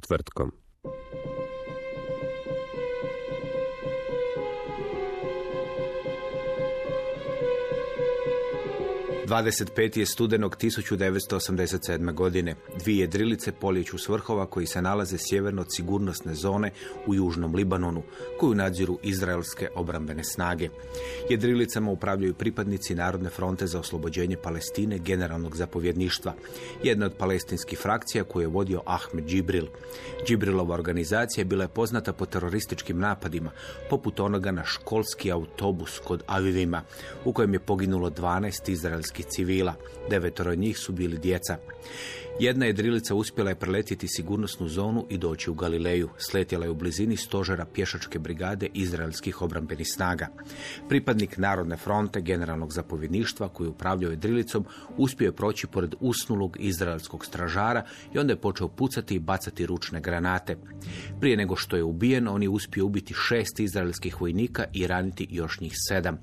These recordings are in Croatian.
Povijest 25. je studenog 1987. godine. Dvije drilice poljeću svrhova koji se nalaze sjeverno od sigurnosne zone u južnom Libanonu, koju nadziru izraelske obrambene snage. Jedrilicama upravljaju pripadnici Narodne fronte za oslobođenje Palestine generalnog zapovjedništva, jedna od palestinskih frakcija koju je vodio Ahmed Džibril. Džibrilova organizacija bila je poznata po terorističkim napadima, poput onoga na školski autobus kod Avivima, u kojem je poginulo 12 izraelskih civila. Devetoro njih su bili djeca. Jedna jedrilica uspjela je preletiti sigurnosnu zonu i doći u Galileju. Sletjela je u blizini stožera pješačke brigade izraelskih obrambenih snaga. Pripadnik Narodne fronte, generalnog zapovjedništva koji upravljao jedrilicom, uspio je proći pored usnulog izraelskog stražara i onda je počeo pucati i bacati ručne granate. Prije nego što je ubijen, on je uspio ubiti šest izraelskih vojnika i raniti još njih sedam.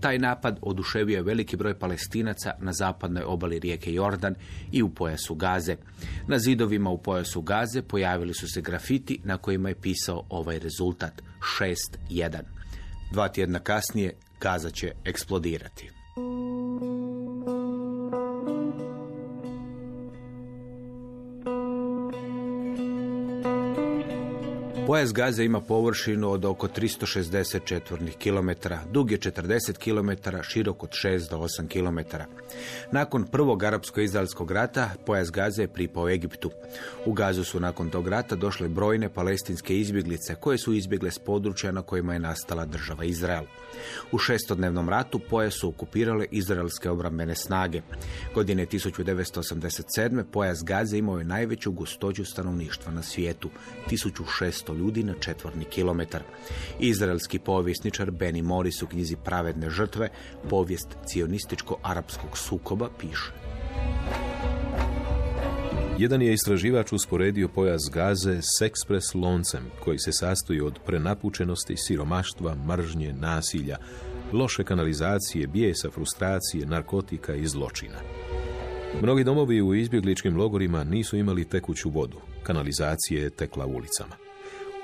Taj napad oduševio je veliki broj palestinaca na zapadnoj obali rijeke Jordan i u pojasu Gaze. Na zidovima u pojasu Gaze pojavili su se grafiti na kojima je pisao ovaj rezultat 6-1. Dva tjedna kasnije Gaza će eksplodirati. Pojas Gaze ima površinu od oko 360 četvornih kilometara, dug je 40 kilometara, širok od 6 do 8 kilometara. Nakon prvog arapsko-izraelskog rata, pojas Gaze je pripao Egiptu. U Gazu su nakon tog rata došle brojne palestinske izbjeglice koje su izbjegle s područja na kojima je nastala država Izrael. U šestodnevnom ratu pojas su okupirale izraelske obrambene snage. Godine 1987. pojas Gaze imao je najveću gustoću stanovništva na svijetu, 1600 ljudi na četvorni kilometar. Izraelski povjesničar Benny Morris u knjizi Pravedne žrtve, povijest cionističko-arapskog sukoba, piše. Jedan je istraživač usporedio pojas gaze s ekspres loncem koji se sastoji od prenapučenosti, siromaštva, mržnje, nasilja, loše kanalizacije, bijesa, frustracije, narkotika i zločina. Mnogi domovi u izbjegličkim logorima nisu imali tekuću vodu. Kanalizacije je tekla ulicama.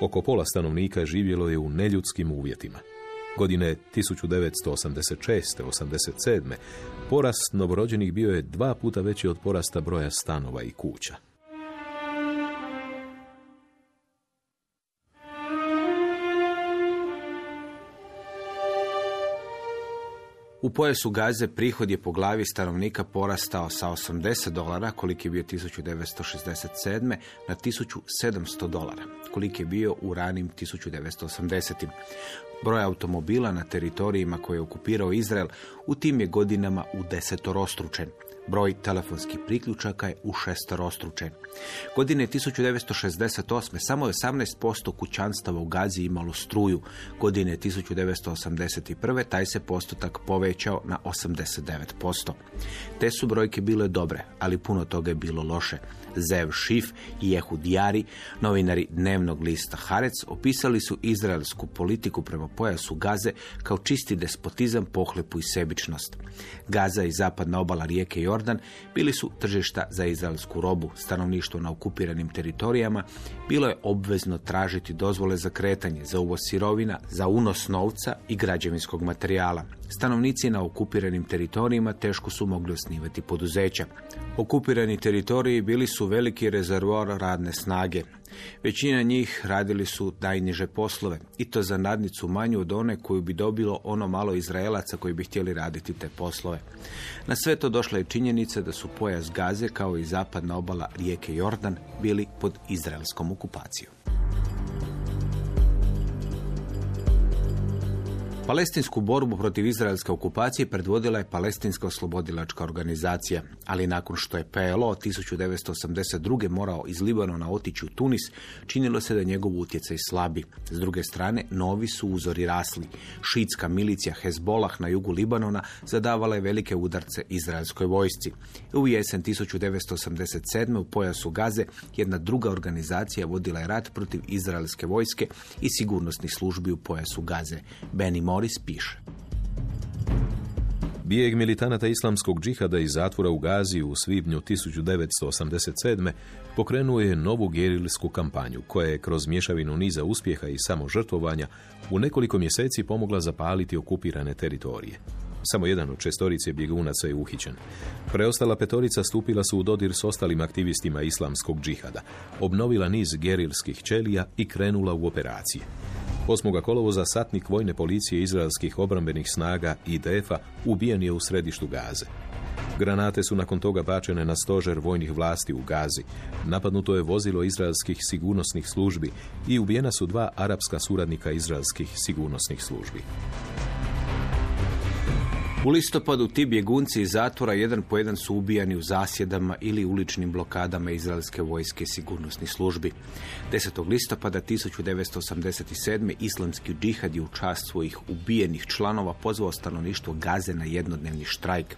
Oko pola stanovnika živjelo je u neljudskim uvjetima. Godine 1986-87. porast novorođenih bio je dva puta veći od porasta broja stanova i kuća. U pojasu Gaze prihod je po glavi stanovnika porastao sa 80 dolara, koliki je bio 1967. na 1700 dolara, koliki je bio u ranim 1980. Broj automobila na teritorijima koje je okupirao Izrael u tim je godinama u desetorostručen. Broj telefonskih priključaka je u šestorostručen. Godine 1968. samo je 18% kućanstava u Gazi imalo struju. Godine 1981. taj se postotak povećao na 89%. Te su brojke bile dobre, ali puno toga je bilo loše. Zev Šif i Jehud Jari, novinari dnevnog lista Harec, opisali su izraelsku politiku prema pojasu Gaze kao čisti despotizam, pohlepu i sebičnost. Gaza i zapadna obala rijeke Jordan bili su tržišta za izraelsku robu. Stanovništvo na okupiranim teritorijama bilo je obvezno tražiti dozvole za kretanje, za uvoz sirovina, za unos novca i građevinskog materijala. Stanovnici na okupiranim teritorijima teško su mogli osnivati poduzeća. Okupirani teritoriji bili su veliki rezervoar radne snage. Većina njih radili su najniže poslove i to za nadnicu manju od one koju bi dobilo ono malo Izraelaca koji bi htjeli raditi te poslove. Na sve to došla je činjenica da su pojas Gaze kao i zapadna obala rijeke Jordan bili pod izraelskom okupacijom. Palestinsku borbu protiv izraelske okupacije predvodila je Palestinska oslobodilačka organizacija, ali nakon što je PLO 1982. morao iz Libanona otići u Tunis, činilo se da je njegov utjecaj slabi. S druge strane, novi su uzori rasli. Šitska milicija Hezbolah na jugu Libanona zadavala je velike udarce izraelskoj vojsci. U jesen 1987. u pojasu Gaze jedna druga organizacija vodila je rat protiv izraelske vojske i sigurnosnih službi u pojasu Gaze. Benimo Morris piše. Bijeg militanata islamskog džihada iz zatvora u Gazi u svibnju 1987. pokrenuo je novu gerilsku kampanju koja je kroz mješavinu niza uspjeha i samožrtvovanja u nekoliko mjeseci pomogla zapaliti okupirane teritorije. Samo jedan od šestorice bjegunaca je uhićen. Preostala petorica stupila su u dodir s ostalim aktivistima islamskog džihada, obnovila niz gerilskih ćelija i krenula u operacije. 8. kolovoza satnik vojne policije izraelskih obrambenih snaga IDF-a ubijen je u središtu Gaze. Granate su nakon toga bačene na stožer vojnih vlasti u Gazi. Napadnuto je vozilo izraelskih sigurnosnih službi i ubijena su dva arapska suradnika izraelskih sigurnosnih službi. U listopadu ti bjegunci iz zatvora jedan po jedan su ubijani u zasjedama ili uličnim blokadama izraelske vojske i sigurnosnih službi. 10. listopada 1987. islamski džihad je u čast svojih ubijenih članova pozvao stanovništvo Gaze na jednodnevni štrajk.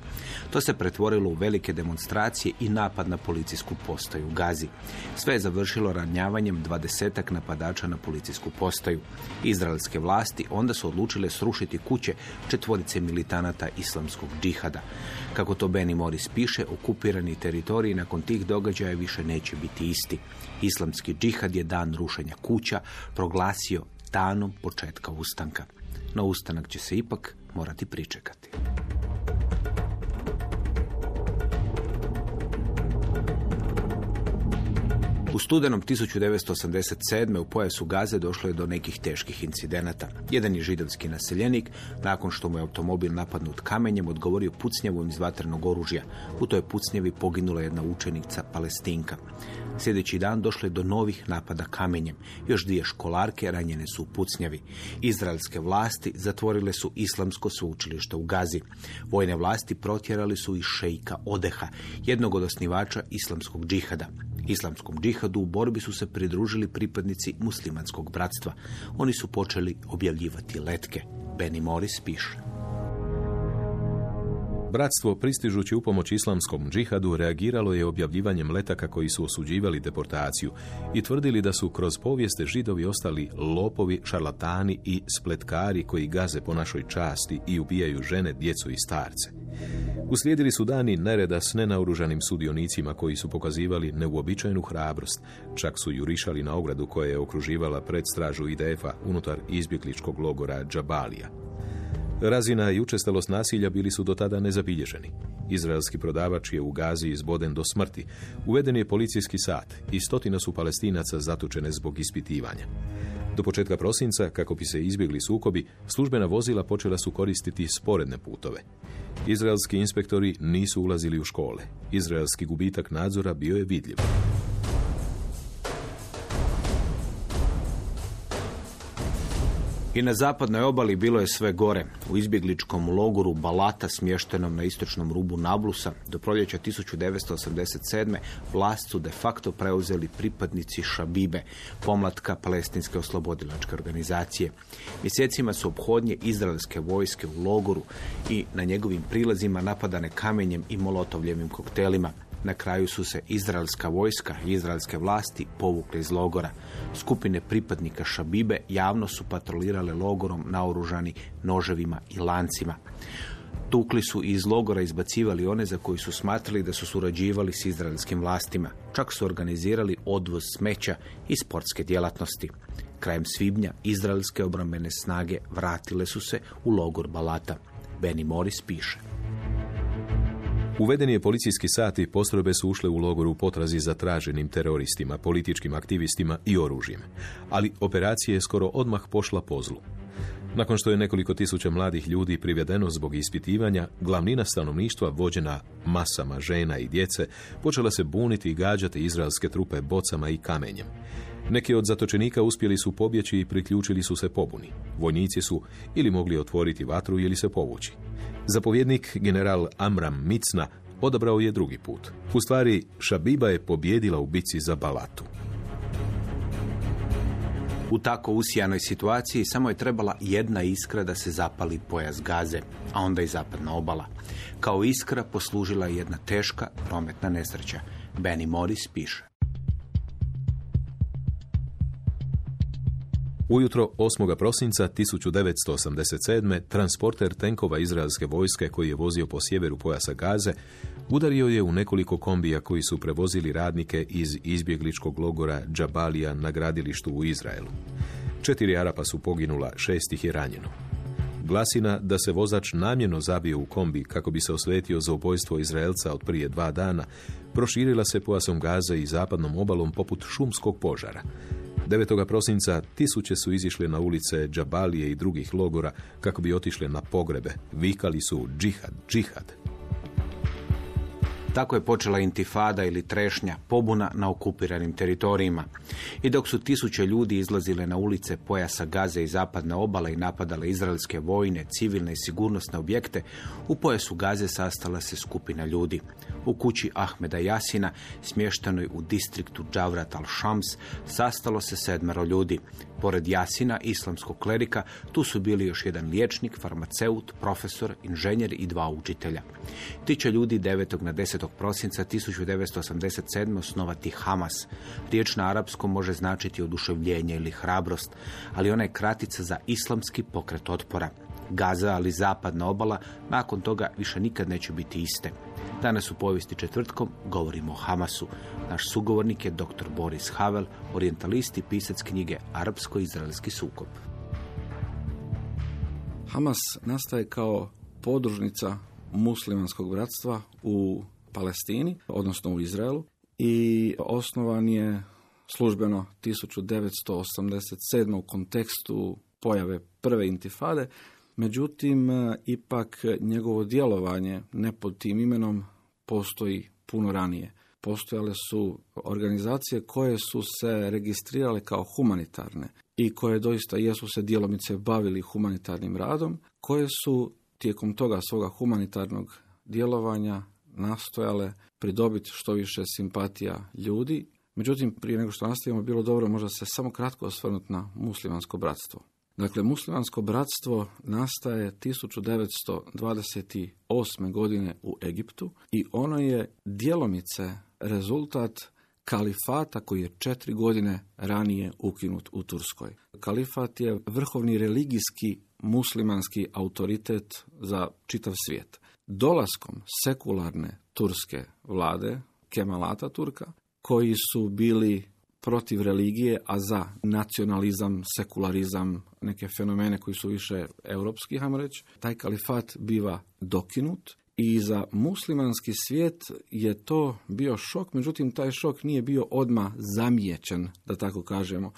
To se pretvorilo u velike demonstracije i napad na policijsku postaju u Gazi. Sve je završilo ranjavanjem dvadesetak napadača na policijsku postaju. Izraelske vlasti onda su odlučile srušiti kuće četvorice militanata islamskog džihada. Kako to Benny Morris piše, okupirani teritoriji nakon tih događaja više neće biti isti. Islamski džihad je dan rušenja kuća proglasio danom početka ustanka. No ustanak će se ipak morati pričekati. U studenom 1987. u pojasu Gaze došlo je do nekih teških incidenata. Jedan je židovski naseljenik, nakon što mu je automobil napadnut kamenjem, odgovorio pucnjavom iz vatrenog oružja. U toj pucnjevi poginula jedna učenica Palestinka. Sljedeći dan došlo je do novih napada kamenjem. Još dvije školarke ranjene su u pucnjavi. Izraelske vlasti zatvorile su islamsko sveučilište u Gazi. Vojne vlasti protjerali su i šejka Odeha, jednog od osnivača islamskog džihada. Islamskom džihadu u borbi su se pridružili pripadnici muslimanskog bratstva. Oni su počeli objavljivati letke. Benny Morris piše. Bratstvo, pristižući u pomoć islamskom džihadu, reagiralo je objavljivanjem letaka koji su osuđivali deportaciju i tvrdili da su kroz povijeste židovi ostali lopovi, šarlatani i spletkari koji gaze po našoj časti i ubijaju žene, djecu i starce. Uslijedili su dani nereda s nenaoružanim sudionicima koji su pokazivali neuobičajenu hrabrost, čak su jurišali na ogradu koja je okruživala predstražu IDF-a unutar izbjegličkog logora Džabalija. Razina i učestalost nasilja bili su do tada nezabilježeni. Izraelski prodavač je u Gazi izboden do smrti. Uveden je policijski sat i stotina su palestinaca zatučene zbog ispitivanja. Do početka prosinca, kako bi se izbjegli sukobi, službena vozila počela su koristiti sporedne putove. Izraelski inspektori nisu ulazili u škole. Izraelski gubitak nadzora bio je vidljiv. I na zapadnoj obali bilo je sve gore. U izbjegličkom logoru Balata smještenom na istočnom rubu Nablusa do proljeća 1987. vlast su de facto preuzeli pripadnici Šabibe, pomlatka palestinske oslobodilačke organizacije. Mjesecima su obhodnje izraelske vojske u logoru i na njegovim prilazima napadane kamenjem i molotovljevim koktelima. Na kraju su se izraelska vojska i izraelske vlasti povukle iz logora. Skupine pripadnika Šabibe javno su patrolirale logorom naoružani noževima i lancima. Tukli su iz logora izbacivali one za koji su smatrali da su surađivali s izraelskim vlastima. Čak su organizirali odvoz smeća i sportske djelatnosti. Krajem svibnja izraelske obrambene snage vratile su se u logor Balata. Benny Morris piše. Uveden je policijski sat i postrojbe su ušle u logoru u potrazi za traženim teroristima, političkim aktivistima i oružjem. Ali operacija je skoro odmah pošla po zlu. Nakon što je nekoliko tisuća mladih ljudi privedeno zbog ispitivanja, glavnina stanovništva vođena masama žena i djece počela se buniti i gađati izraelske trupe bocama i kamenjem. Neki od zatočenika uspjeli su pobjeći i priključili su se pobuni. Vojnici su ili mogli otvoriti vatru ili se povući. Zapovjednik general Amram Micna odabrao je drugi put. U stvari, Šabiba je pobjedila u bici za Balatu. U tako usijanoj situaciji samo je trebala jedna iskra da se zapali pojas gaze, a onda i zapadna obala. Kao iskra poslužila je jedna teška prometna nesreća. Benny Morris piše. Ujutro 8. prosinca 1987. transporter tenkova izraelske vojske koji je vozio po sjeveru pojasa Gaze udario je u nekoliko kombija koji su prevozili radnike iz izbjegličkog logora Džabalija na gradilištu u Izraelu. Četiri Arapa su poginula, šest ih je ranjeno. Glasina da se vozač namjerno zabio u kombi kako bi se osvetio za ubojstvo Izraelca od prije dva dana, proširila se pojasom Gaze i zapadnom obalom poput šumskog požara. 9. prosinca tisuće su izišle na ulice Džabalije i drugih logora kako bi otišle na pogrebe. Vikali su džihad, džihad. Tako je počela intifada ili trešnja, pobuna na okupiranim teritorijima. I dok su tisuće ljudi izlazile na ulice pojasa Gaze i zapadne obale i napadale izraelske vojne, civilne i sigurnosne objekte, u pojasu Gaze sastala se skupina ljudi. U kući Ahmeda Jasina, smještenoj u distriktu Džavrat al-Shams, sastalo se sedmero ljudi. Pored Jasina, islamskog klerika, tu su bili još jedan liječnik, farmaceut, profesor, inženjer i dva učitelja. Ti će ljudi 9. na 10. prosinca 1987. osnovati Hamas. Riječ na arapskom može značiti oduševljenje ili hrabrost, ali ona je kratica za islamski pokret otpora. Gaza, ali zapadna obala, nakon toga više nikad neće biti iste. Danas u povijesti četvrtkom govorimo o Hamasu. Naš sugovornik je dr. Boris Havel, orientalist i pisac knjige Arapsko-izraelski sukob. Hamas nastaje kao podružnica muslimanskog bratstva u Palestini, odnosno u Izraelu, i osnovan je službeno 1987. u kontekstu pojave prve intifade, Međutim, e, ipak njegovo djelovanje ne pod tim imenom postoji puno ranije. Postojale su organizacije koje su se registrirale kao humanitarne i koje doista jesu se djelomice bavili humanitarnim radom, koje su tijekom toga svoga humanitarnog djelovanja nastojale pridobiti što više simpatija ljudi. Međutim, prije nego što nastavimo, bilo dobro možda se samo kratko osvrnuti na muslimansko bratstvo. Dakle, muslimansko bratstvo nastaje 1928. godine u Egiptu i ono je djelomice rezultat kalifata koji je četiri godine ranije ukinut u Turskoj. Kalifat je vrhovni religijski muslimanski autoritet za čitav svijet. Dolaskom sekularne turske vlade, Kemalata Turka, koji su bili protiv religije, a za nacionalizam, sekularizam, neke fenomene koji su više europski, hajmo reći, taj kalifat biva dokinut i za muslimanski svijet je to bio šok, međutim taj šok nije bio odma zamijećen, da tako kažemo,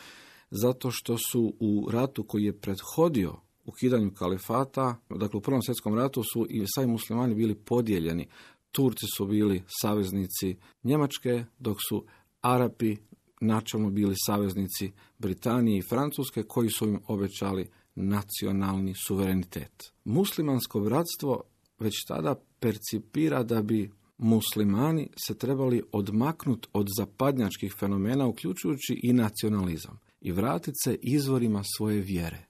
zato što su u ratu koji je prethodio ukidanju kalifata, dakle u Prvom svjetskom ratu su i sami muslimani bili podijeljeni. Turci su bili saveznici Njemačke, dok su Arapi načelno bili saveznici Britanije i Francuske koji su im obećali nacionalni suverenitet. Muslimansko bratstvo već tada percipira da bi muslimani se trebali odmaknuti od zapadnjačkih fenomena, uključujući i nacionalizam, i vratiti se izvorima svoje vjere.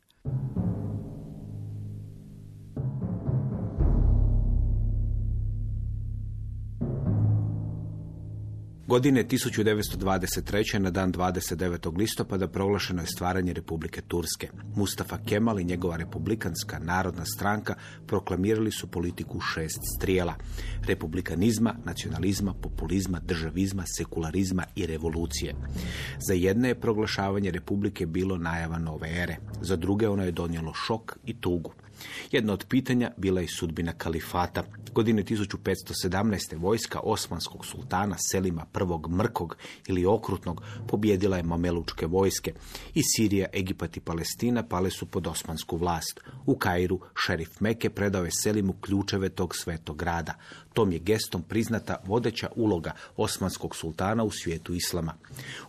Godine 1923. na dan 29. listopada proglašeno je stvaranje Republike Turske. Mustafa Kemal i njegova republikanska narodna stranka proklamirali su politiku šest strijela. Republikanizma, nacionalizma, populizma, državizma, sekularizma i revolucije. Za jedne je proglašavanje Republike bilo najava nove ere. Za druge ono je donijelo šok i tugu. Jedno od pitanja bila je sudbina kalifata. Godine 1517. vojska osmanskog sultana Selima I. Mrkog ili Okrutnog pobjedila je mamelučke vojske. I Sirija, Egipat i Palestina pale su pod osmansku vlast. U Kairu šerif Meke predao je Selimu ključeve tog svetog grada. Tom je gestom priznata vodeća uloga osmanskog sultana u svijetu islama.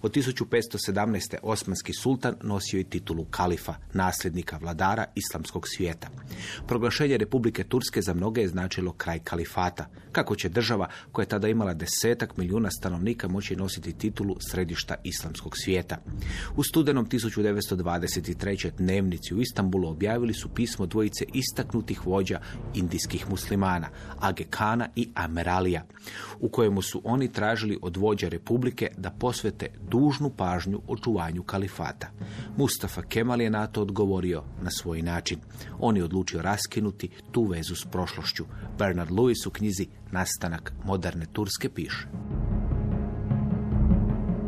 Od 1517. osmanski sultan nosio je titulu kalifa, nasljednika vladara islamskog svijeta. Proglašenje Republike Turske za mnoge je značilo kraj kalifata. Kako će država koja je tada imala desetak milijuna stanovnika moći nositi titulu središta islamskog svijeta. U studenom 1923. dnevnici u Istanbulu objavili su pismo dvojice istaknutih vođa indijskih muslimana, Age Kana i Ameralija, u kojemu su oni tražili od vođa republike da posvete dužnu pažnju očuvanju kalifata. Mustafa Kemal je na to odgovorio na svoj način. On je odlučio raskinuti tu vezu s prošlošću. Bernard Lewis u knjizi Nastanak moderne Turske piše.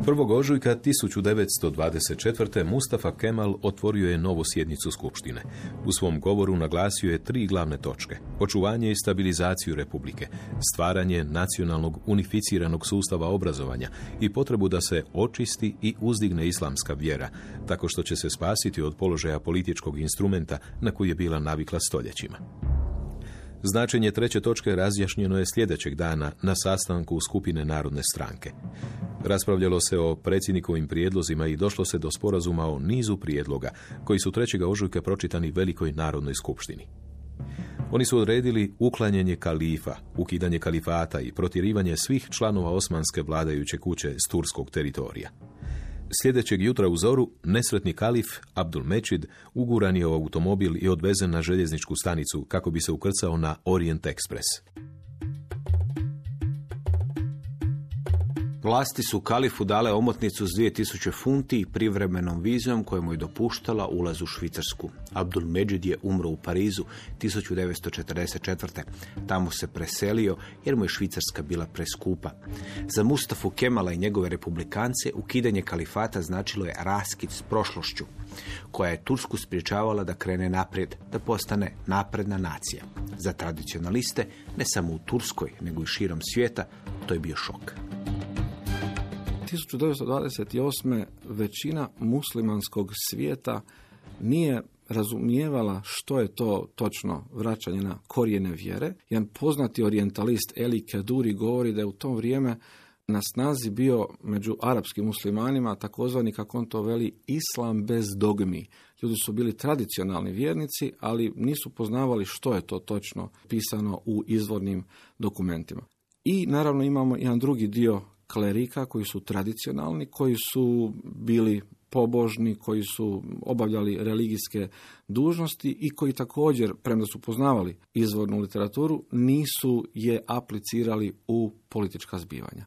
1. ožujka 1924. Mustafa Kemal otvorio je novu sjednicu Skupštine. U svom govoru naglasio je tri glavne točke. Očuvanje i stabilizaciju Republike, stvaranje nacionalnog unificiranog sustava obrazovanja i potrebu da se očisti i uzdigne islamska vjera, tako što će se spasiti od položaja političkog instrumenta na koji je bila navikla stoljećima. Značenje treće točke razjašnjeno je sljedećeg dana na sastanku skupine Narodne stranke. Raspravljalo se o predsjednikovim prijedlozima i došlo se do sporazuma o nizu prijedloga koji su 3. ožujka pročitani Velikoj Narodnoj skupštini. Oni su odredili uklanjanje kalifa, ukidanje kalifata i protjerivanje svih članova osmanske vladajuće kuće s turskog teritorija. Sljedećeg jutra u zoru, nesretni kalif Abdul Mečid uguran je u automobil i odvezen na željezničku stanicu kako bi se ukrcao na Orient Express. Vlasti su kalifu dale omotnicu s 2000 funti i privremenom vizijom koja mu je dopuštala ulaz u Švicarsku. Abdul Međid je umro u Parizu 1944. Tamo se preselio jer mu je Švicarska bila preskupa. Za Mustafu Kemala i njegove republikance ukidanje kalifata značilo je raskid s prošlošću koja je Tursku spriječavala da krene naprijed, da postane napredna nacija. Za tradicionaliste, ne samo u Turskoj, nego i širom svijeta, to je bio šok. 1928. većina muslimanskog svijeta nije razumijevala što je to točno vraćanje na korijene vjere. Jedan poznati orientalist Eli Keduri govori da je u to vrijeme na snazi bio među arapskim muslimanima takozvani, kako on to veli, islam bez dogmi. Ljudi su bili tradicionalni vjernici, ali nisu poznavali što je to točno pisano u izvornim dokumentima. I naravno imamo jedan drugi dio klerika koji su tradicionalni, koji su bili pobožni, koji su obavljali religijske dužnosti i koji također, premda su poznavali izvornu literaturu, nisu je aplicirali u politička zbivanja.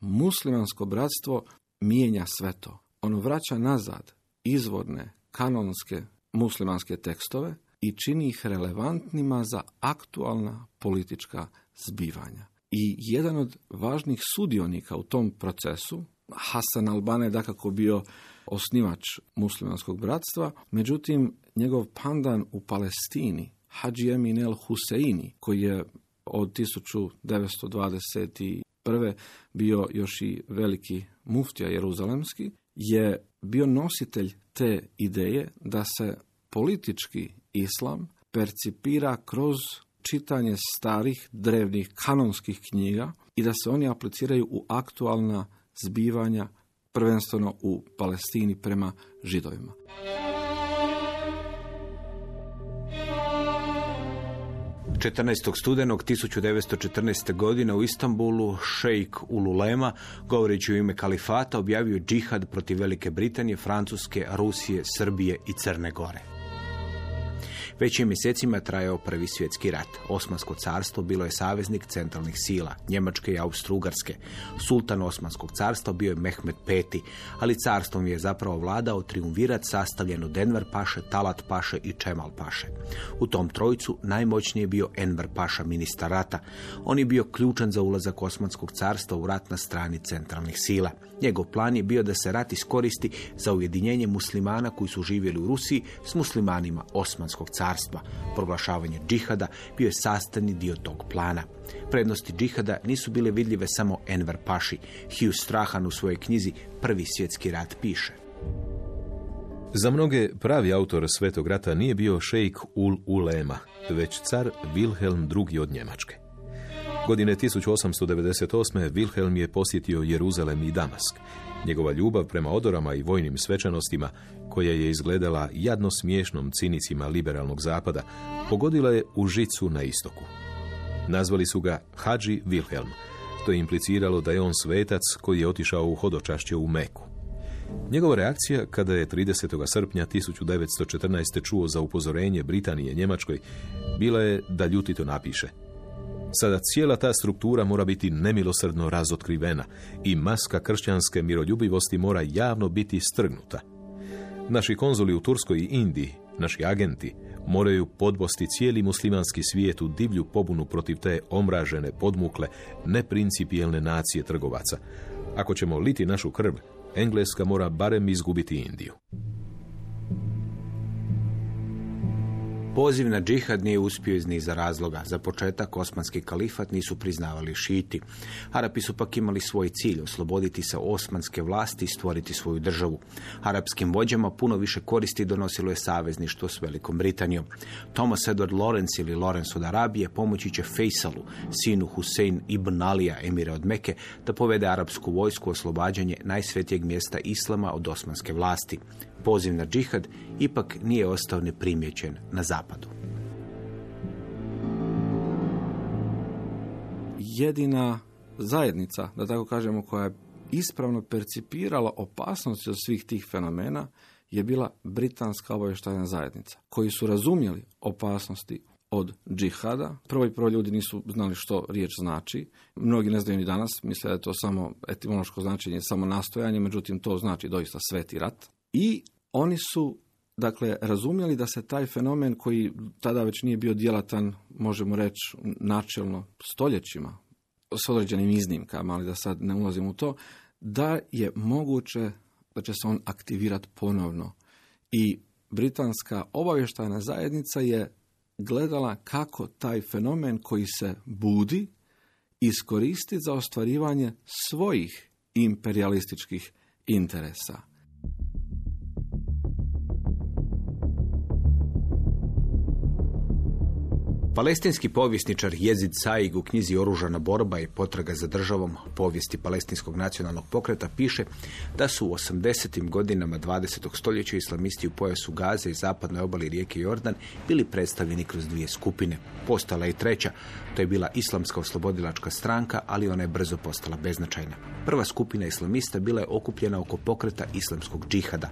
Muslimansko bratstvo mijenja sve to. Ono vraća nazad izvorne, kanonske muslimanske tekstove i čini ih relevantnima za aktualna politička zbivanja. I jedan od važnih sudionika u tom procesu, Hasan Albane je dakako bio osnivač muslimanskog bratstva, međutim njegov pandan u Palestini, Hadži Emin el Huseini, koji je od 1921. bio još i veliki muftija jeruzalemski, je bio nositelj te ideje da se politički islam percipira kroz čitanje starih, drevnih, kanonskih knjiga i da se oni apliciraju u aktualna zbivanja, prvenstveno u Palestini prema židovima. Četrnaest studenog 1914. godine u Istanbulu šejk Ululema, govoreći u ime kalifata, objavio džihad protiv Velike Britanije, Francuske, Rusije, Srbije i Crne Gore. Već je mjesecima trajao prvi svjetski rat. Osmansko carstvo bilo je saveznik centralnih sila, Njemačke i Austro-Ugarske. Sultan Osmanskog carstva bio je Mehmed V, ali carstvom je zapravo vladao triumvirat sastavljen od Enver Paše, Talat Paše i Čemal Paše. U tom trojcu najmoćniji je bio Enver Paša, ministar rata. On je bio ključan za ulazak Osmanskog carstva u rat na strani centralnih sila. Njegov plan je bio da se rat iskoristi za ujedinjenje muslimana koji su živjeli u Rusiji s muslimanima Osmanskog carstva carstva. Proglašavanje džihada bio je sastavni dio tog plana. Prednosti džihada nisu bile vidljive samo Enver Paši. Hugh Strahan u svojoj knjizi Prvi svjetski rat piše. Za mnoge pravi autor Svetog rata nije bio šejk Ul Ulema, već car Wilhelm II od Njemačke. Godine 1898. Wilhelm je posjetio Jeruzalem i Damask. Njegova ljubav prema odorama i vojnim svečanostima, koja je izgledala jadno smiješnom cinicima liberalnog zapada, pogodila je u žicu na istoku. Nazvali su ga Hadži Wilhelm. To je impliciralo da je on svetac koji je otišao u hodočašće u Meku. Njegova reakcija, kada je 30. srpnja 1914. čuo za upozorenje Britanije Njemačkoj, bila je da ljutito napiše – Sada cijela ta struktura mora biti nemilosrdno razotkrivena i maska kršćanske miroljubivosti mora javno biti strgnuta. Naši konzuli u Turskoj i Indiji, naši agenti, moraju podbosti cijeli muslimanski svijet u divlju pobunu protiv te omražene, podmukle, neprincipijelne nacije trgovaca. Ako ćemo liti našu krv, Engleska mora barem izgubiti Indiju. Poziv na džihad nije uspio iz niza razloga. Za početak osmanski kalifat nisu priznavali šiti. Arapi su pak imali svoj cilj, osloboditi se osmanske vlasti i stvoriti svoju državu. Arapskim vođama puno više koristi donosilo je savezništvo s Velikom Britanijom. Thomas Edward Lawrence ili Lawrence od Arabije pomoći će Faisalu, sinu Hussein ibn Alija, emira od Meke, da povede arapsku vojsku oslobađanje najsvetijeg mjesta islama od osmanske vlasti poziv na džihad ipak nije ostao neprimjećen na zapadu. Jedina zajednica, da tako kažemo, koja je ispravno percipirala opasnost od svih tih fenomena je bila britanska obavještajna zajednica, koji su razumjeli opasnosti od džihada. Prvo i prvo ljudi nisu znali što riječ znači. Mnogi ne znaju ni danas, misle da je to samo etimološko značenje, samo nastojanje, međutim to znači doista sveti rat. I oni su dakle razumjeli da se taj fenomen koji tada već nije bio djelatan, možemo reći načelno stoljećima, s određenim iznimkama, ali da sad ne ulazim u to, da je moguće da će se on aktivirati ponovno. I britanska obavještajna zajednica je gledala kako taj fenomen koji se budi iskoristiti za ostvarivanje svojih imperialističkih interesa. Palestinski povjesničar Jezid Saig u knjizi Oružana borba i potraga za državom povijesti palestinskog nacionalnog pokreta piše da su u 80. godinama 20. stoljeća islamisti u pojasu Gaze i zapadnoj obali rijeke Jordan bili predstavljeni kroz dvije skupine. Postala je treća, to je bila islamska oslobodilačka stranka, ali ona je brzo postala beznačajna. Prva skupina islamista bila je okupljena oko pokreta islamskog džihada.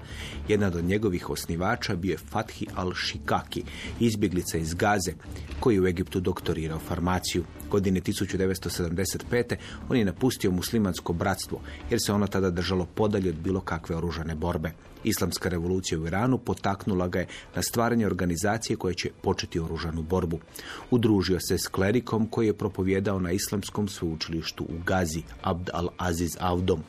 Jedna od njegovih osnivača bio je Fathi al-Shikaki, izbjeglica iz Gaze, koji je u Egiptu doktorirao farmaciju. Godine 1975. on je napustio muslimansko bratstvo, jer se ono tada držalo podalje od bilo kakve oružane borbe. Islamska revolucija u Iranu potaknula ga je na stvaranje organizacije koje će početi oružanu borbu. Udružio se s klerikom koji je propovjedao na islamskom sveučilištu u Gazi, Abd al-Aziz Avdom.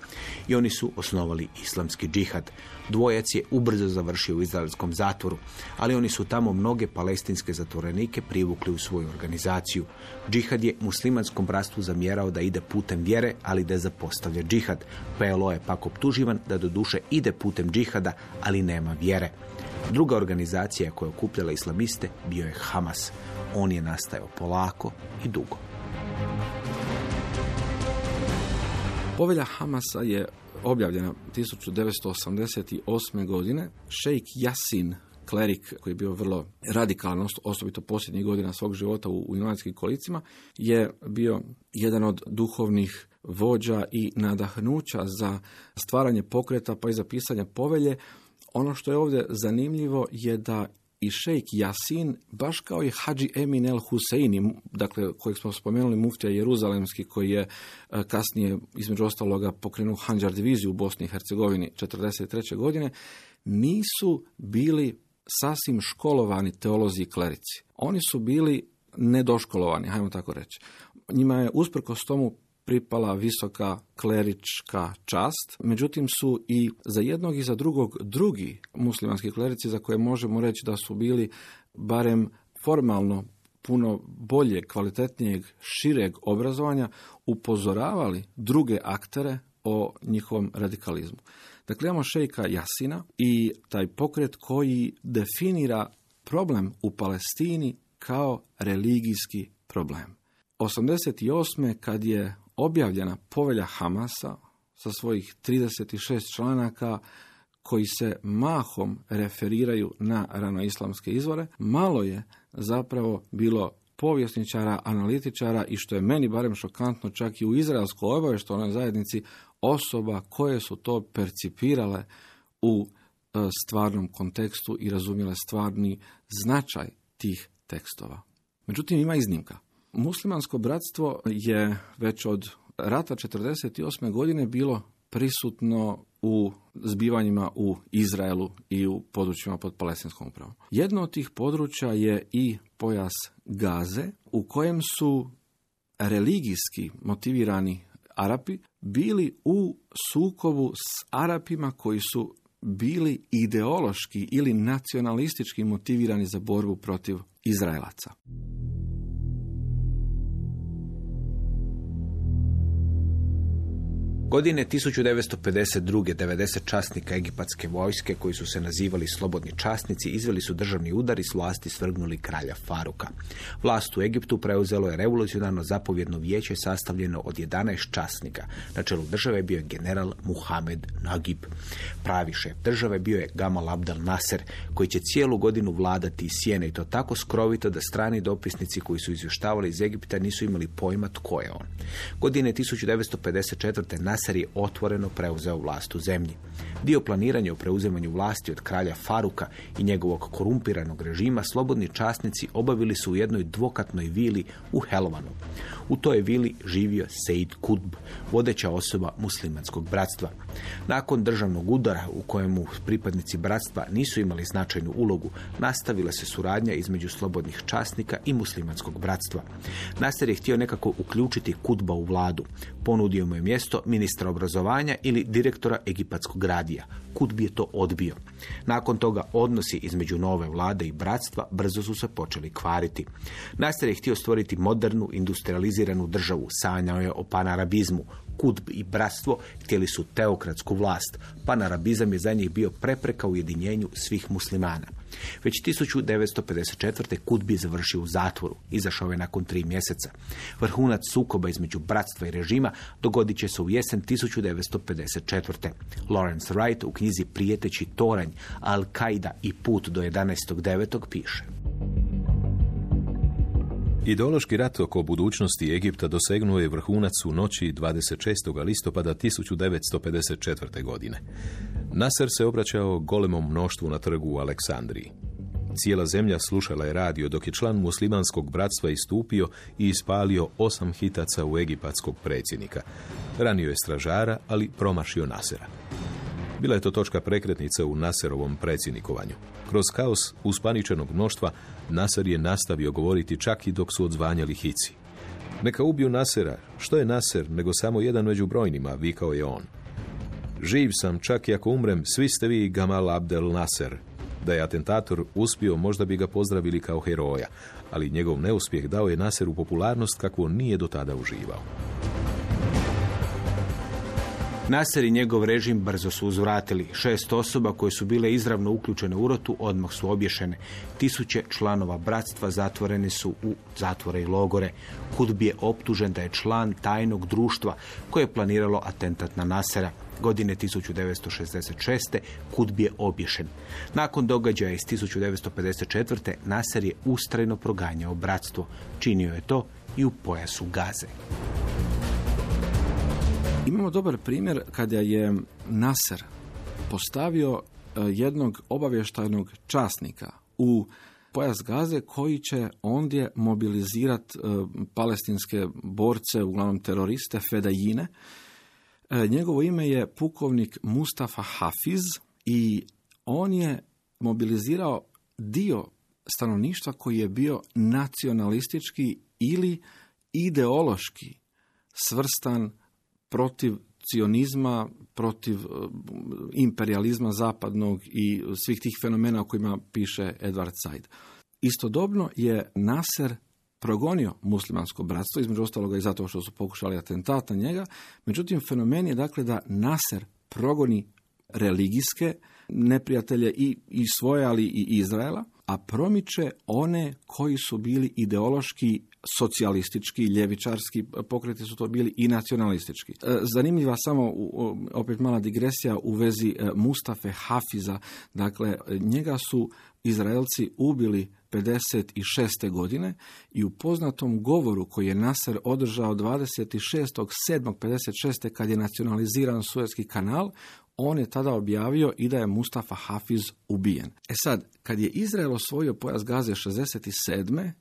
I oni su osnovali islamski džihad. Dvojac je ubrzo završio u izraelskom zatvoru, ali oni su tamo mnoge palestinske zatvorenike privukli u svoju organizaciju. Džihad je muslimanskom bratstvu zamjerao da ide putem vjere, ali da zapostavlja džihad. PLO je pak optuživan da do duše ide putem džihada, ali nema vjere. Druga organizacija koja je okupljala islamiste bio je Hamas. On je nastajao polako i dugo. Povelja Hamasa je objavljena 1988. godine. Šejk Jasin, klerik koji je bio vrlo radikalan, osobito posljednjih godina svog života u, u kolicima, je bio jedan od duhovnih vođa i nadahnuća za stvaranje pokreta pa i za pisanje povelje. Ono što je ovdje zanimljivo je da i šejk Jasin, baš kao i Hadži Emin el Huseini, dakle kojeg smo spomenuli muftija Jeruzalemski, koji je e, kasnije između ostaloga pokrenuo Hanđar diviziju u Bosni i Hercegovini 1943. godine, nisu bili sasvim školovani teolozi i klerici. Oni su bili nedoškolovani, hajmo tako reći. Njima je usprkos tomu pripala visoka klerička čast, međutim su i za jednog i za drugog drugi muslimanski klerici za koje možemo reći da su bili barem formalno puno bolje, kvalitetnijeg, šireg obrazovanja upozoravali druge aktere o njihovom radikalizmu. Dakle, imamo šejka Jasina i taj pokret koji definira problem u Palestini kao religijski problem. 88. kad je objavljena povelja Hamasa sa svojih 36 članaka koji se mahom referiraju na ranoislamske izvore, malo je zapravo bilo povjesničara, analitičara i što je meni barem šokantno čak i u izraelskoj obavještovnoj zajednici osoba koje su to percipirale u e, stvarnom kontekstu i razumjele stvarni značaj tih tekstova. Međutim, ima iznimka. Muslimansko bratstvo je već od rata 48. godine bilo prisutno u zbivanjima u Izraelu i u područjima pod palestinskom upravom. Jedno od tih područja je i pojas Gaze u kojem su religijski motivirani Arapi bili u sukobu s Arapima koji su bili ideološki ili nacionalistički motivirani za borbu protiv Izraelaca. Godine 1952. 90 časnika egipatske vojske koji su se nazivali slobodni časnici izveli su državni udar i s vlasti svrgnuli kralja Faruka. Vlast u Egiptu preuzelo je revolucionarno zapovjedno vijeće sastavljeno od 11 časnika. Na čelu države bio je general Muhammed Nagib. Pravi šef države bio je Gamal Abdel Nasser koji će cijelu godinu vladati iz sjene i to tako skrovito da strani dopisnici koji su izvještavali iz Egipta nisu imali pojma tko je on. Godine 1954. Nasser Nasser je otvoreno preuzeo vlast u zemlji. Dio planiranja o preuzimanju vlasti od kralja Faruka i njegovog korumpiranog režima slobodni časnici obavili su u jednoj dvokatnoj vili u Helovanu. U toj vili živio Seid Kutb, vodeća osoba muslimanskog bratstva. Nakon državnog udara u kojemu pripadnici bratstva nisu imali značajnu ulogu, nastavila se suradnja između slobodnih časnika i muslimanskog bratstva. Nasser je htio nekako uključiti Kutba u vladu. Ponudio mu je mjesto ministra obrazovanja ili direktora egipatskog radija. Kutb je to odbio. Nakon toga odnosi između nove vlade i bratstva brzo su se počeli kvariti. Nasser je htio stvoriti modernu, industrializiranu državu. Sanjao je o panarabizmu, Kutb i bratstvo htjeli su teokratsku vlast. Panarabizam je za njih bio prepreka ujedinjenju svih muslimana. Već 1954. Kutb je završio u zatvoru. Izašao je nakon tri mjeseca. Vrhunac sukoba između bratstva i režima dogodit će se u jesen 1954. Lawrence Wright u knjizi Prijeteći toranj, Al-Qaida i put do 11.9. piše. Ideološki rat oko budućnosti Egipta dosegnuo je vrhunac u noći 26. listopada 1954. godine. Nasser se obraćao golemom mnoštvu na trgu u Aleksandriji. Cijela zemlja slušala je radio dok je član muslimanskog bratstva istupio i ispalio osam hitaca u egipatskog predsjednika. Ranio je stražara, ali promašio Nasera. Bila je to točka prekretnica u Naserovom predsjednikovanju. Kroz kaos uspaničenog mnoštva Nasar je nastavio govoriti čak i dok su odzvanjali hici. Neka ubiju Nasera. Što je Naser, nego samo jedan među brojnima, vikao je on. Živ sam, čak i ako umrem, svi ste vi Gamal Abdel Nasser. Da je atentator uspio, možda bi ga pozdravili kao heroja, ali njegov neuspjeh dao je Naseru popularnost kakvu nije do tada uživao. Nasser i njegov režim brzo su uzvratili. Šest osoba koje su bile izravno uključene u rotu odmah su obješene. Tisuće članova bratstva zatvoreni su u zatvore i logore. Kudbi je optužen da je član tajnog društva koje je planiralo atentat na Nasera. Godine 1966. Kudbi je obješen. Nakon događaja iz 1954. Nasser je ustrajno proganjao bratstvo. Činio je to i u pojasu Gaze. Imamo dobar primjer kada je Nasser postavio e, jednog obavještajnog časnika u pojas Gaze koji će ondje mobilizirati e, palestinske borce, uglavnom teroriste, fedajine. E, njegovo ime je pukovnik Mustafa Hafiz i on je mobilizirao dio stanovništva koji je bio nacionalistički ili ideološki svrstan protiv cionizma, protiv e, imperializma zapadnog i svih tih fenomena o kojima piše Edward Said. Istodobno je Naser progonio muslimansko bratstvo, između ostaloga i zato što su pokušali atentat na njega. Međutim, fenomen je dakle da Naser progoni religijske neprijatelje i, i svoje, ali i Izraela, a promiče one koji su bili ideološki socijalistički, ljevičarski pokreti su to bili i nacionalistički. E, zanimljiva samo opet mala digresija u vezi e, Mustafe Hafiza. Dakle, njega su Izraelci ubili 56. godine i u poznatom govoru koji je Nasser održao 26.7.56. kad je nacionaliziran Suezki kanal, on je tada objavio i da je Mustafa Hafiz ubijen. E sad, kad je Izrael osvojio pojas Gaze 67.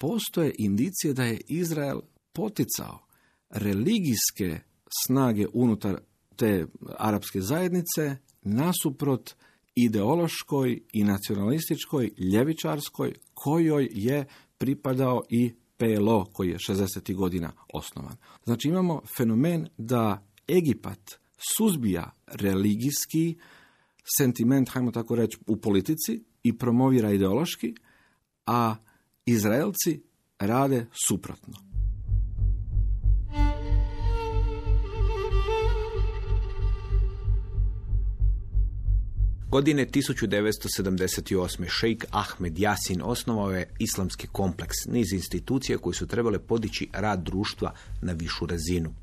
postoje indicije da je Izrael poticao religijske snage unutar te arapske zajednice nasuprot ideološkoj i nacionalističkoj, ljevičarskoj, kojoj je pripadao i PLO koji je 60. godina osnovan. Znači imamo fenomen da Egipat suzbija religijski sentiment, hajmo tako reći, u politici i promovira ideološki, a Izraelci rade suprotno. Godine 1978. šejk Ahmed Jasin osnovao je islamski kompleks, niz institucija koje su trebale podići rad društva na višu razinu.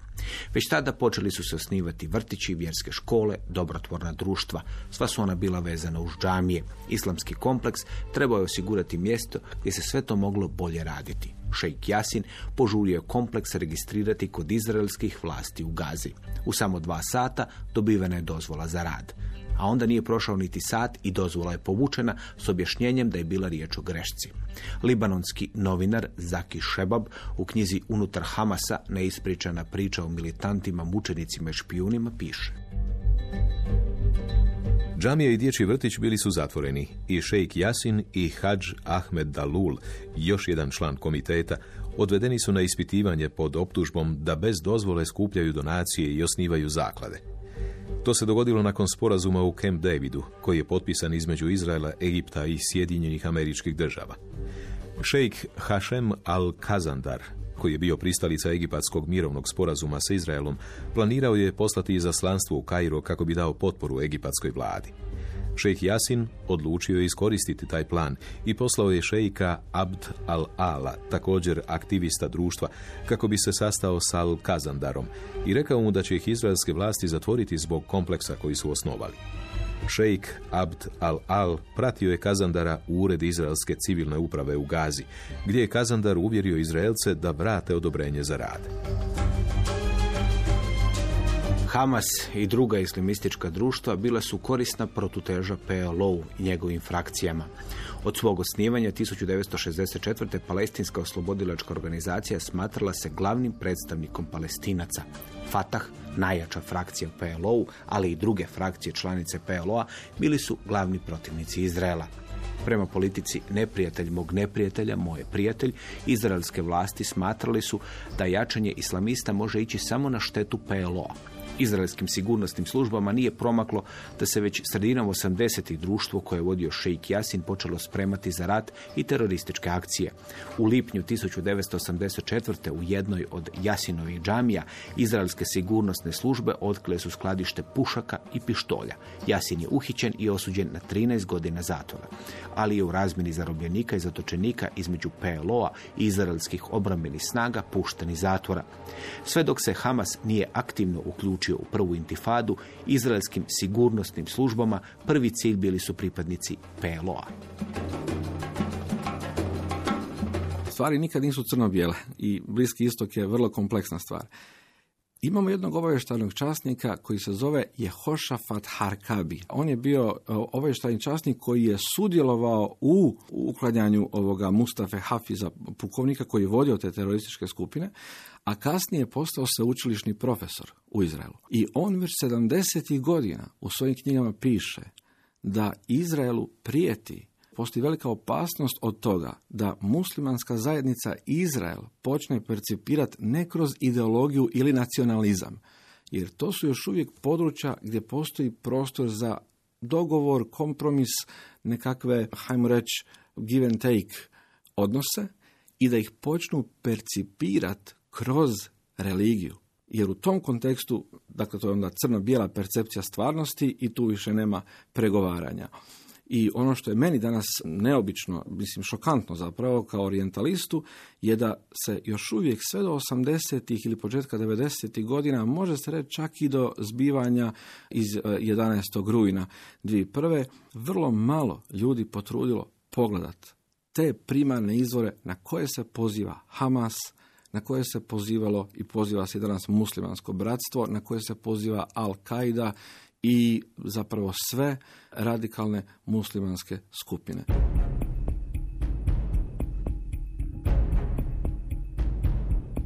Već tada počeli su se osnivati vrtići, vjerske škole, dobrotvorna društva. Sva su ona bila vezana uz džamije. Islamski kompleks trebao je osigurati mjesto gdje se sve to moglo bolje raditi. Šejk Jasin požurio kompleks registrirati kod izraelskih vlasti u Gazi. U samo dva sata dobivena je dozvola za rad a onda nije prošao niti sat i dozvola je povučena s objašnjenjem da je bila riječ o grešci. Libanonski novinar Zaki Šebab u knjizi Unutar Hamasa neispričana priča o militantima, mučenicima i špijunima piše. Džamija i dječji vrtić bili su zatvoreni i šejk Jasin i Hadž Ahmed Dalul, još jedan član komiteta, odvedeni su na ispitivanje pod optužbom da bez dozvole skupljaju donacije i osnivaju zaklade. To se dogodilo nakon sporazuma u Camp Davidu, koji je potpisan između Izraela, Egipta i Sjedinjenih američkih država. Šejk Hashem al-Kazandar, koji je bio pristalica egipatskog mirovnog sporazuma sa Izraelom, planirao je poslati izaslanstvo u Kairo kako bi dao potporu egipatskoj vladi. Šejh Jasin odlučio je iskoristiti taj plan i poslao je šejka Abd al-Ala, također aktivista društva, kako bi se sastao sa Al-Kazandarom i rekao mu da će ih izraelske vlasti zatvoriti zbog kompleksa koji su osnovali. Šejk Abd al-Al pratio je Kazandara u ured izraelske civilne uprave u Gazi, gdje je Kazandar uvjerio Izraelce da vrate odobrenje za rad. Hamas i druga islamistička društva bila su korisna protuteža PLO i njegovim frakcijama. Od svog osnivanja 1964. palestinska oslobodilačka organizacija smatrala se glavnim predstavnikom palestinaca. Fatah, najjača frakcija PLO, ali i druge frakcije članice PLO-a, bili su glavni protivnici Izraela. Prema politici neprijatelj mog neprijatelja, moj prijatelj, izraelske vlasti smatrali su da jačanje islamista može ići samo na štetu PLO-a izraelskim sigurnosnim službama nije promaklo da se već sredinom 80. društvo koje je vodio šejk Jasin počelo spremati za rat i terorističke akcije. U lipnju 1984. u jednoj od Jasinovih džamija izraelske sigurnosne službe otkrile su skladište pušaka i pištolja. Jasin je uhićen i osuđen na 13 godina zatvora, ali je u razmjeni zarobljenika i zatočenika između PLO-a i izraelskih obrambenih snaga pušten zatvora. Sve dok se Hamas nije aktivno uključio u prvu intifadu, izraelskim sigurnosnim službama prvi cilj bili su pripadnici PLO-a. Stvari nikad nisu crno-bijele i Bliski istok je vrlo kompleksna stvar. Imamo jednog obavještajnog časnika koji se zove Jehošafat Harkabi. On je bio e, obavještajni časnik koji je sudjelovao u uklanjanju ovoga Mustafe Hafiza, pukovnika koji je vodio te terorističke skupine, a kasnije je postao sveučilišni profesor u Izraelu. I on već 70. godina u svojim knjigama piše da Izraelu prijeti postoji velika opasnost od toga da muslimanska zajednica Izrael počne percipirati ne kroz ideologiju ili nacionalizam, jer to su još uvijek područja gdje postoji prostor za dogovor, kompromis, nekakve, hajmo reći, give and take odnose i da ih počnu percipirati kroz religiju. Jer u tom kontekstu, dakle to je onda crno-bijela percepcija stvarnosti i tu više nema pregovaranja. I ono što je meni danas neobično, mislim šokantno zapravo kao orientalistu, je da se još uvijek sve do 80. ili početka 90. godina, može se reći čak i do zbivanja iz 11. E, rujna 2001. vrlo malo ljudi potrudilo pogledat te primarne izvore na koje se poziva Hamas, na koje se pozivalo i poziva se danas muslimansko bratstvo, na koje se poziva Al-Qaida i zapravo sve radikalne muslimanske skupine.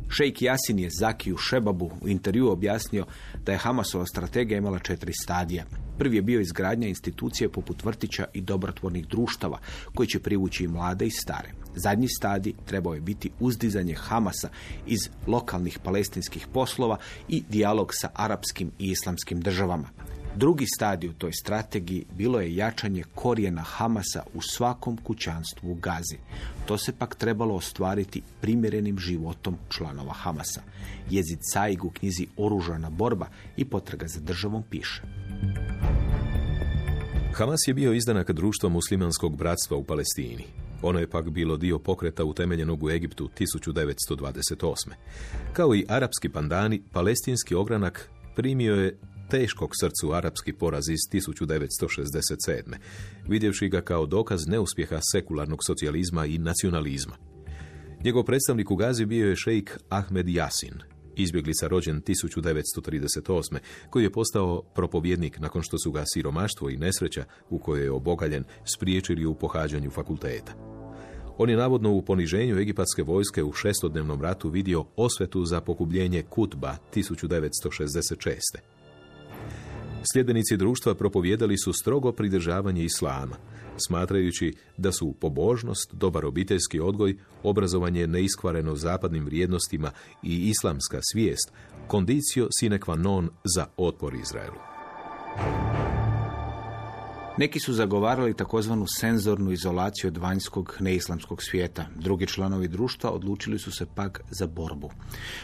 Šejk Jasin je Zakiju Šebabu u intervju objasnio da je Hamasova strategija imala četiri stadija. Prvi je bio izgradnja institucije poput vrtića i dobrotvornih društava koji će privući i mlade i stare. Zadnji stadij trebao je biti uzdizanje Hamasa iz lokalnih palestinskih poslova i dijalog sa arapskim i islamskim državama. Drugi stadij u toj strategiji bilo je jačanje korijena Hamasa u svakom kućanstvu u Gazi. To se pak trebalo ostvariti primjerenim životom članova Hamasa. Jezid Saig u knjizi Oružana borba i potraga za državom piše. Hamas je bio izdanak društva muslimanskog bratstva u Palestini. Ono je pak bilo dio pokreta utemeljenog u Egiptu 1928. Kao i arapski pandani, palestinski ogranak primio je teškog srcu arapski poraz iz 1967. vidjevši ga kao dokaz neuspjeha sekularnog socijalizma i nacionalizma. Njegov predstavnik u Gazi bio je šejk Ahmed Yasin, izbjeglica rođen 1938. koji je postao propovjednik nakon što su ga siromaštvo i nesreća u kojoj je obogaljen spriječili u pohađanju fakulteta. On je navodno u poniženju egipatske vojske u šestodnevnom ratu vidio osvetu za pokubljenje Kutba 1966. Sljedbenici društva propovjedali su strogo pridržavanje islama, smatrajući da su pobožnost, dobar obiteljski odgoj, obrazovanje neiskvareno zapadnim vrijednostima i islamska svijest kondicio sine qua non za otpor Izraelu. Neki su zagovarali takozvanu senzornu izolaciju od vanjskog neislamskog svijeta. Drugi članovi društva odlučili su se pak za borbu.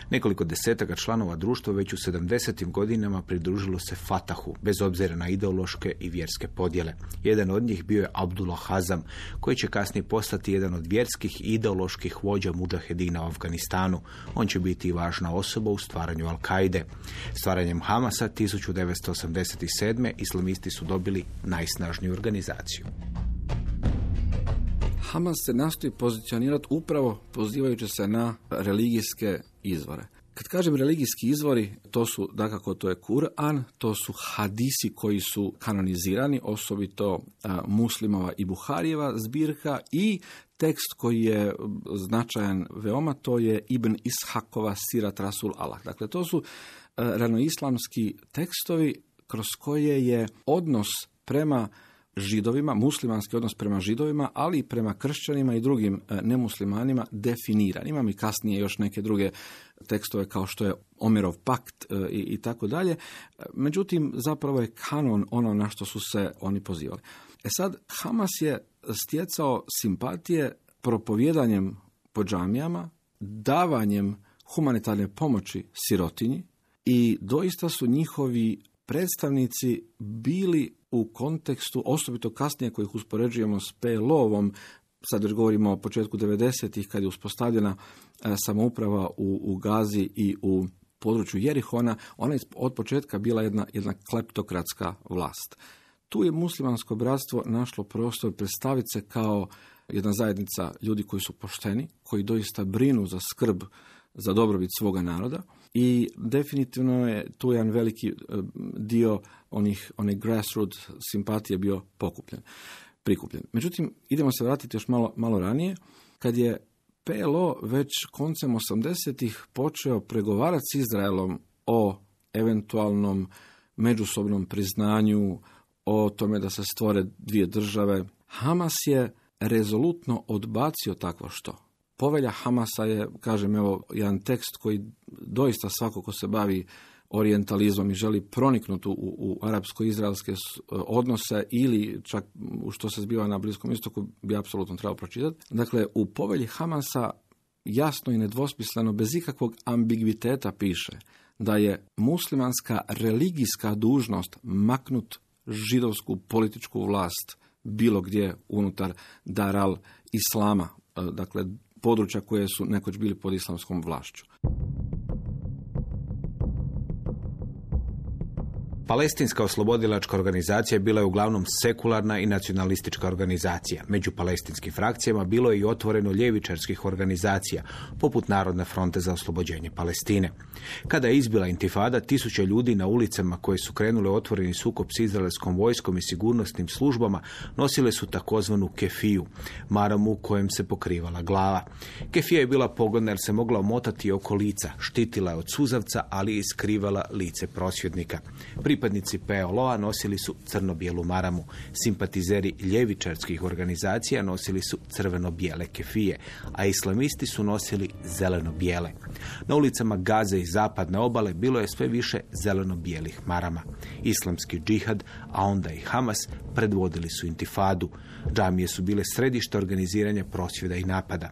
Nekoliko desetaka članova društva već u 70. godinama pridružilo se Fatahu, bez obzira na ideološke i vjerske podjele. Jedan od njih bio je Abdullah Hazam, koji će kasnije postati jedan od vjerskih i ideoloških vođa muđahedina u Afganistanu. On će biti i važna osoba u stvaranju Al-Kaide. Stvaranjem Hamasa 1987. islamisti su dobili najsnažnije najsnažniju organizaciju. Hamas se nastoji pozicionirati upravo pozivajući se na religijske izvore. Kad kažem religijski izvori, to su, dakako, to je Kur'an, to su hadisi koji su kanonizirani, osobito muslimova i Buharijeva zbirka i tekst koji je značajan veoma, to je Ibn Ishakova Sirat Rasul Allah. Dakle, to su ranoislamski tekstovi kroz koje je odnos prema židovima, muslimanski odnos prema židovima, ali i prema kršćanima i drugim e, nemuslimanima definiran. Imam i kasnije još neke druge tekstove kao što je Omerov pakt e, i, i tako dalje. Međutim, zapravo je kanon ono na što su se oni pozivali. E sad, Hamas je stjecao simpatije propovjedanjem po džamijama, davanjem humanitarne pomoći sirotinji i doista su njihovi predstavnici bili u kontekstu, osobito kasnije koji ih uspoređujemo s PLO-ovom, sad još govorimo o početku 90-ih kad je uspostavljena e, samouprava u, u Gazi i u području Jerihona, ona je od početka bila jedna, jedna kleptokratska vlast. Tu je muslimansko bratstvo našlo prostor predstaviti se kao jedna zajednica ljudi koji su pošteni, koji doista brinu za skrb za dobrobit svoga naroda i definitivno je tu jedan veliki e, dio onih, onih grassroots simpatije bio pokupljen, prikupljen. Međutim, idemo se vratiti još malo, malo ranije, kad je PLO već koncem 80-ih počeo pregovarati s Izraelom o eventualnom međusobnom priznanju, o tome da se stvore dvije države. Hamas je rezolutno odbacio takvo što. Povelja Hamasa je, kažem, evo, jedan tekst koji doista svako ko se bavi orientalizmom i želi proniknuti u, u arapsko-izraelske odnose ili čak u što se zbiva na Bliskom istoku bi apsolutno trebao pročitati. Dakle, u povelji Hamasa jasno i nedvosmisleno, bez ikakvog ambigviteta piše da je muslimanska religijska dužnost maknut židovsku političku vlast bilo gdje unutar daral islama, e, dakle područja koje su nekoć bili pod islamskom vlašću. Palestinska oslobodilačka organizacija bila je uglavnom sekularna i nacionalistička organizacija. Među palestinskim frakcijama bilo je i otvoreno ljevičarskih organizacija, poput Narodne fronte za oslobođenje Palestine. Kada je izbila intifada, tisuće ljudi na ulicama koje su krenule otvoreni sukob s izraelskom vojskom i sigurnosnim službama nosile su takozvanu kefiju, maramu kojem se pokrivala glava. Kefija je bila pogodna jer se mogla omotati oko lica, štitila je od suzavca, ali i skrivala lice prosvjednika. Pripadnici PLO-a nosili su crno-bijelu maramu. Simpatizeri ljevičarskih organizacija nosili su crveno-bijele kefije, a islamisti su nosili zeleno-bijele. Na ulicama Gaze i zapadne obale bilo je sve više zeleno-bijelih marama. Islamski džihad, a onda i Hamas, predvodili su intifadu. Džamije su bile središte organiziranja prosvjeda i napada.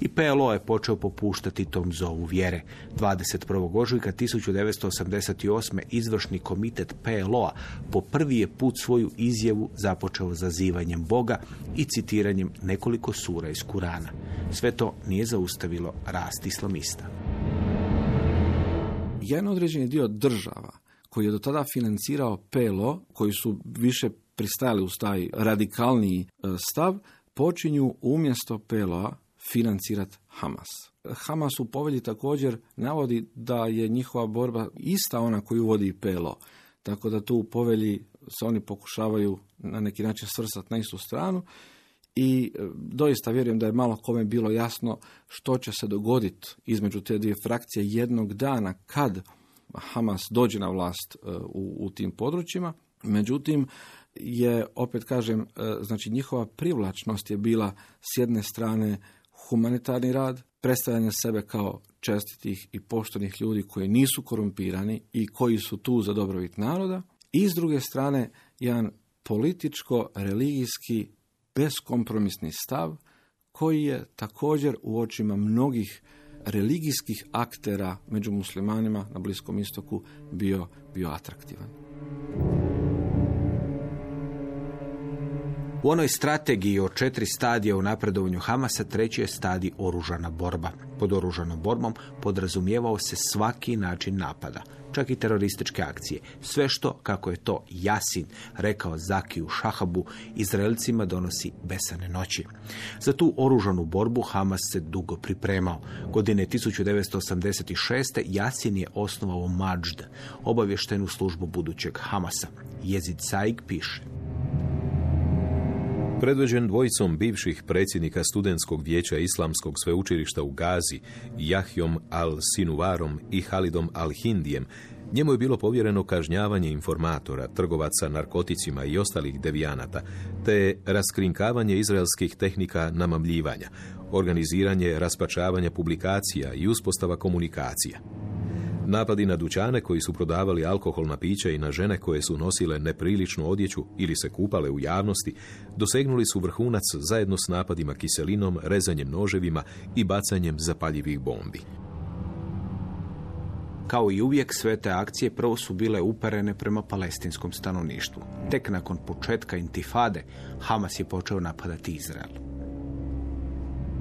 I PLO je počeo popuštati tom zovu vjere. 21. ožujka 1988. izvršni komitet PLO-a po prvi je put svoju izjavu započeo zazivanjem Boga i citiranjem nekoliko sura iz Kurana. Sve to nije zaustavilo rast islamista. Jedan određeni dio država koji je do tada financirao PLO, koji su više pristajali uz taj radikalniji e, stav, počinju umjesto PLO-a financirati Hamas. Hamas u povelji također navodi da je njihova borba ista ona koju vodi PLO. Tako da tu u povelji se oni pokušavaju na neki način svrstati na istu stranu i e, doista vjerujem da je malo kome bilo jasno što će se dogoditi između te dvije frakcije jednog dana kad Hamas dođe na vlast e, u, u tim područjima. Međutim, je, opet kažem, e, znači njihova privlačnost je bila s jedne strane humanitarni rad, predstavljanje sebe kao čestitih i poštenih ljudi koji nisu korumpirani i koji su tu za dobrobit naroda i s druge strane jedan političko-religijski beskompromisni stav koji je također u očima mnogih religijskih aktera među muslimanima na Bliskom istoku bio, bio atraktivan. U onoj strategiji o četiri stadija u napredovanju Hamasa treći je stadij oružana borba. Pod oružanom borbom podrazumijevao se svaki način napada, čak i terorističke akcije. Sve što, kako je to Jasin rekao Zakiju Šahabu, Izraelcima donosi besane noći. Za tu oružanu borbu Hamas se dugo pripremao. Godine 1986. Jasin je osnovao Mađd, obavještenu službu budućeg Hamasa. Jezid Saig piše. Predvođen dvojicom bivših predsjednika studentskog vijeća Islamskog sveučilišta u Gazi, Jahjom al-Sinuvarom i Halidom al-Hindijem, njemu je bilo povjereno kažnjavanje informatora, trgovaca narkoticima i ostalih devijanata, te raskrinkavanje izraelskih tehnika namamljivanja, organiziranje raspačavanja publikacija i uspostava komunikacija. Napadi na dućane koji su prodavali alkoholna pića i na žene koje su nosile nepriličnu odjeću ili se kupale u javnosti, dosegnuli su vrhunac zajedno s napadima kiselinom, rezanjem noževima i bacanjem zapaljivih bombi. Kao i uvijek, sve te akcije prvo su bile uperene prema palestinskom stanovništvu. Tek nakon početka intifade, Hamas je počeo napadati Izrael.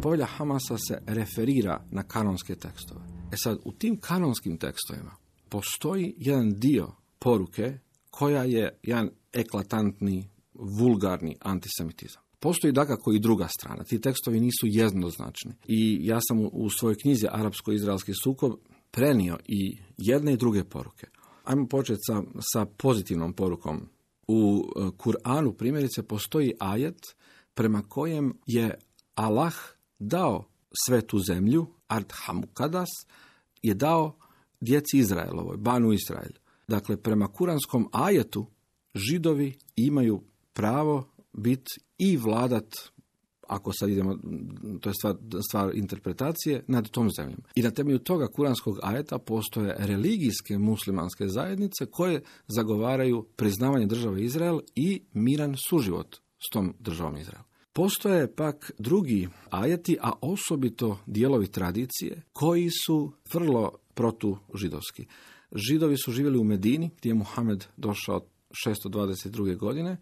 Povelja Hamasa se referira na kanonske tekstove. E sad, u tim kanonskim tekstovima postoji jedan dio poruke koja je jedan eklatantni, vulgarni antisemitizam. Postoji dakako i druga strana. Ti tekstovi nisu jednoznačni. I ja sam u svojoj knjizi Arapsko-izraelski sukob prenio i jedne i druge poruke. Ajmo početi sa, sa pozitivnom porukom. U e, Kur'anu primjerice postoji ajet prema kojem je Allah dao svetu zemlju, Art Hamukadas, je dao djeci Izraelovoj, Banu Izrael. Dakle, prema kuranskom ajetu, židovi imaju pravo biti i vladat ako sad idemo, to je stvar, stvar interpretacije, nad tom zemljom. I na temelju toga kuranskog ajeta postoje religijske muslimanske zajednice koje zagovaraju priznavanje države Izrael i miran suživot s tom državom Izrael. Postoje pak drugi ajeti, a osobito dijelovi tradicije, koji su vrlo protužidovski. Židovi su živjeli u Medini, gdje je Muhammed došao 622. godine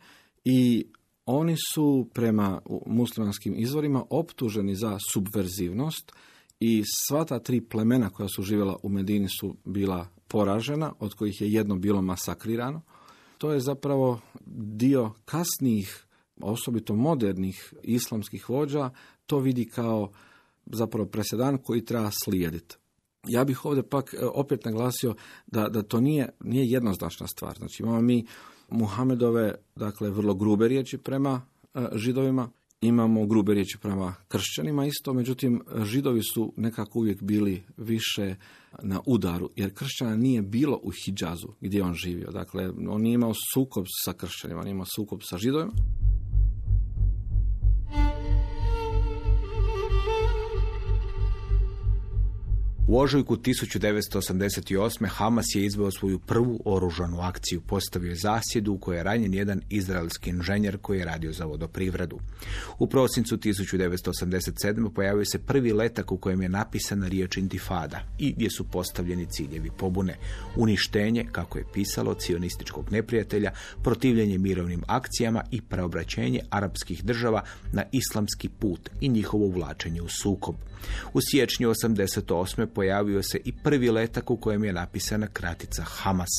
i oni su prema muslimanskim izvorima optuženi za subverzivnost i sva ta tri plemena koja su živjela u Medini su bila poražena, od kojih je jedno bilo masakrirano. To je zapravo dio kasnijih, osobito modernih islamskih vođa, to vidi kao zapravo presedan koji treba slijediti. Ja bih ovdje pak e, opet naglasio da, da to nije, nije jednoznačna stvar. Znači imamo mi Muhamedove, dakle, vrlo grube riječi prema e, židovima, imamo grube riječi prema kršćanima isto, međutim, židovi su nekako uvijek bili više na udaru, jer kršćana nije bilo u Hidžazu gdje on živio. Dakle, on nije imao sukob sa kršćanima, on nije imao sukob sa židovima. U ožujku 1988. Hamas je izveo svoju prvu oružanu akciju. Postavio je zasjedu u kojoj je ranjen jedan izraelski inženjer koji je radio za vodoprivredu. U prosincu 1987. pojavio se prvi letak u kojem je napisana riječ intifada i gdje su postavljeni ciljevi pobune. Uništenje, kako je pisalo, cionističkog neprijatelja, protivljenje mirovnim akcijama i preobraćenje arapskih država na islamski put i njihovo uvlačenje u sukob. U siječnju 88. pojavio se i prvi letak u kojem je napisana kratica Hamas.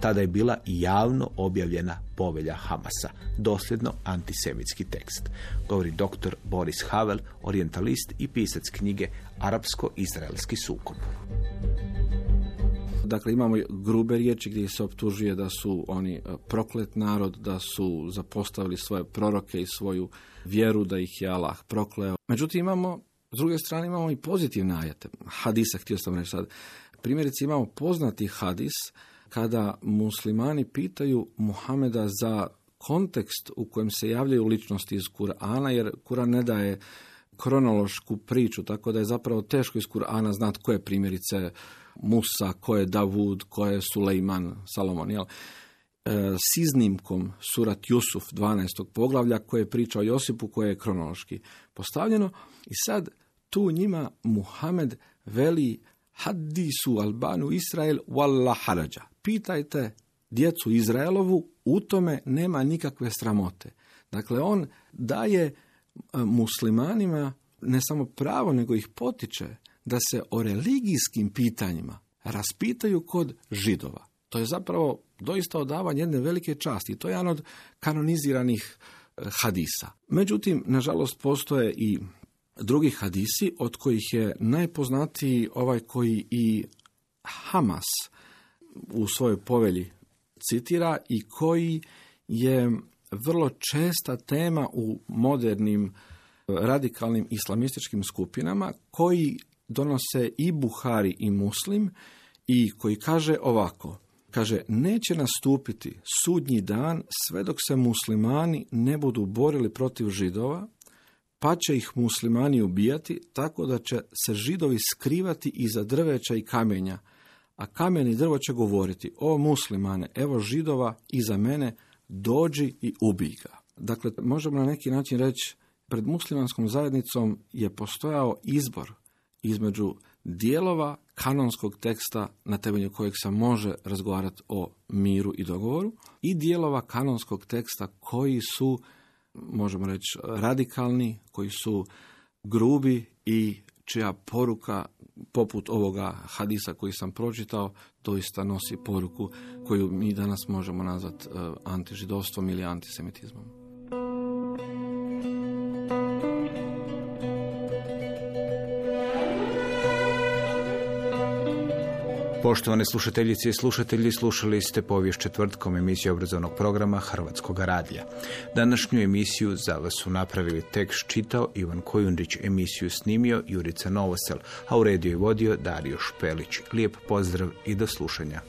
Tada je bila javno objavljena povelja Hamasa, dosljedno antisemitski tekst. Govori dr. Boris Havel, orientalist i pisac knjige Arapsko-Izraelski sukob. Dakle, imamo grube riječi gdje se optužuje da su oni e, proklet narod, da su zapostavili svoje proroke i svoju vjeru, da ih je Allah prokleo. Međutim, imamo s druge strane imamo i pozitivne ajete. Hadisa, htio sam reći sad. Primjerice imamo poznati hadis kada muslimani pitaju Muhameda za kontekst u kojem se javljaju ličnosti iz Kur'ana, jer Kur'an ne daje kronološku priču, tako da je zapravo teško iz Kur'ana znati ko je primjerice Musa, ko je Davud, ko je Sulejman, Salomon, jel? E, s iznimkom surat Jusuf 12. poglavlja koje je pričao Josipu koje je kronološki postavljeno i sad tu njima Muhammed veli hadisu albanu Israel walla harađa. Pitajte djecu Izraelovu, u tome nema nikakve sramote. Dakle, on daje e, muslimanima ne samo pravo, nego ih potiče da se o religijskim pitanjima raspitaju kod židova. To je zapravo doista odavanje jedne velike časti. To je jedan od kanoniziranih e, hadisa. Međutim, nažalost, postoje i drugi hadisi, od kojih je najpoznatiji ovaj koji i Hamas u svojoj povelji citira i koji je vrlo česta tema u modernim radikalnim islamističkim skupinama koji donose i Buhari i Muslim i koji kaže ovako, kaže neće nastupiti sudnji dan sve dok se muslimani ne budu borili protiv židova pa će ih muslimani ubijati tako da će se židovi skrivati iza drveća i kamenja, a kamen i drvo će govoriti, o muslimane, evo židova iza mene, dođi i ubij ga. Dakle, možemo na neki način reći, pred muslimanskom zajednicom je postojao izbor između dijelova kanonskog teksta na temelju kojeg se može razgovarati o miru i dogovoru i dijelova kanonskog teksta koji su možemo reći, radikalni, koji su grubi i čija poruka, poput ovoga hadisa koji sam pročitao, doista nosi poruku koju mi danas možemo nazvati eh, antižidovstvom ili antisemitizmom. Poštovane slušateljice i slušatelji, slušali ste povijest četvrtkom emisiju obrazovnog programa Hrvatskog radija. Današnju emisiju za vas su napravili tekst čitao Ivan Kojundić, emisiju snimio Jurica Novosel, a u rediju i vodio Dario Špelić. Lijep pozdrav i do slušanja.